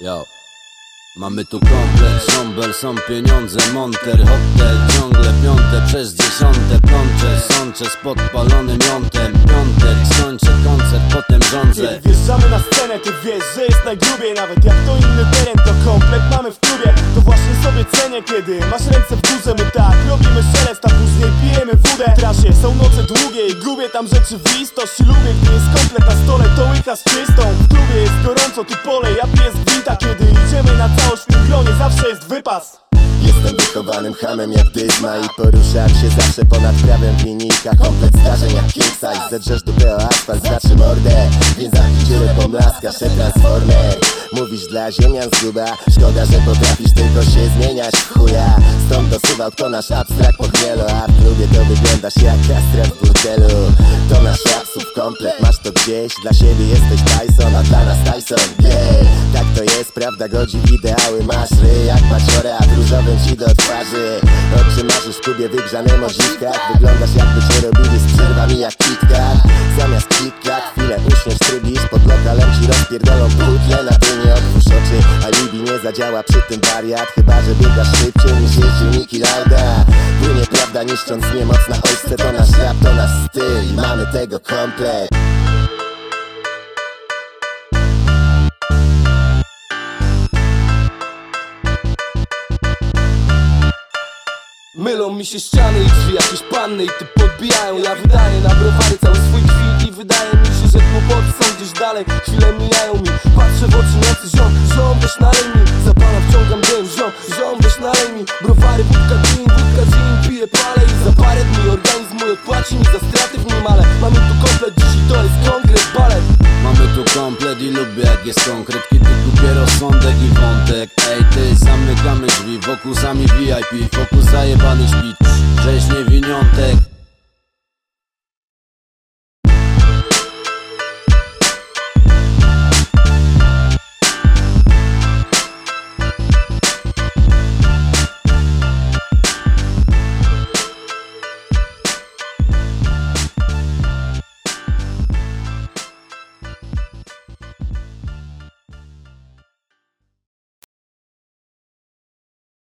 Yo. Mamy tu komplet, żąbel, są pieniądze, monter, hotel Ciągle piąte przez dziesiąte plącze Sączę z podpalonym jątem Piątek, skończę koncert, potem rządzę Kiedy wjeżdżamy na scenę, ty wiesz, że jest najgrubiej Nawet jak to inny teren, to komplet mamy w klubie To właśnie sobie cenię, kiedy masz ręce w górze My tak robimy szelest, a później pijemy wódę. W trasie są noce długie i gubię tam rzeczywistość Lubię, gdy jest komplet na stole, to łykasz czystą. W klubie jest gorąco, tu pole, ja piję z gwinta Kiedy idziemy na całość w tym gronie, zawsze jest wypas. Jestem wychowanym hamem jak Dysma I poruszam się zawsze ponad prawem w linijkach. Komplet zdarzeń jak king size Zedrzesz dupę o asfalt, znaczy mordę Więc dziurę pomlaska, szef transformer Mówisz dla ziemian zguba Szkoda, że potrafisz tylko się zmieniać w chuja. Stąd dosuwał kto nasz abstrakt pochmielo A w klubie to wyglądasz jak kastra w burdelu To nasz rapsów komplet, masz to gdzieś? Dla siebie jesteś Tyson, a dla nas Tyson. Gay, tak to jest, prawda? Godzi w ideały Masz ry jak maciore, a różowym ci do twarzy. Oczy marzysz w klubie wygrzanym o dziwkach Wyglądasz jakby cię robili z przerwami jak KitKat Zamiast KitKat chwilę uśmiesz, trybisz Pod rozpierdolą butle na nie otwórz oczy. Alibi nie zadziała przy tym wariat Chyba, że biegasz szybciej niż jeździł Niki Lauda Płynie prawda niszcząc niemoc na ojce To nasz rap, to nasz styl i mamy tego komplet. Mylą mi się ściany i drzwi, jakieś panny i ty podbijają. Ja wydaję na browary dalej Chwile mijają mi, patrzę w oczy nocy, ziom, ziom weź nalej mi. Zapala wciągam dym, ziom, ziom weź nalej mi. Browary, wódka, gin, wódka, gin, piję palę I za parę dni organizm mój odpłaci mi. Za straty w nim Ale mamy tu komplet, dzisiaj to jest konkret, balet. Mamy tu komplet i lubię jak jest konkret. Kiedy kupię rozsądek i wątek Ej ty, zamykamy drzwi, wokół sami VIP Wokół zajebany śpit, rzeź niewiniątek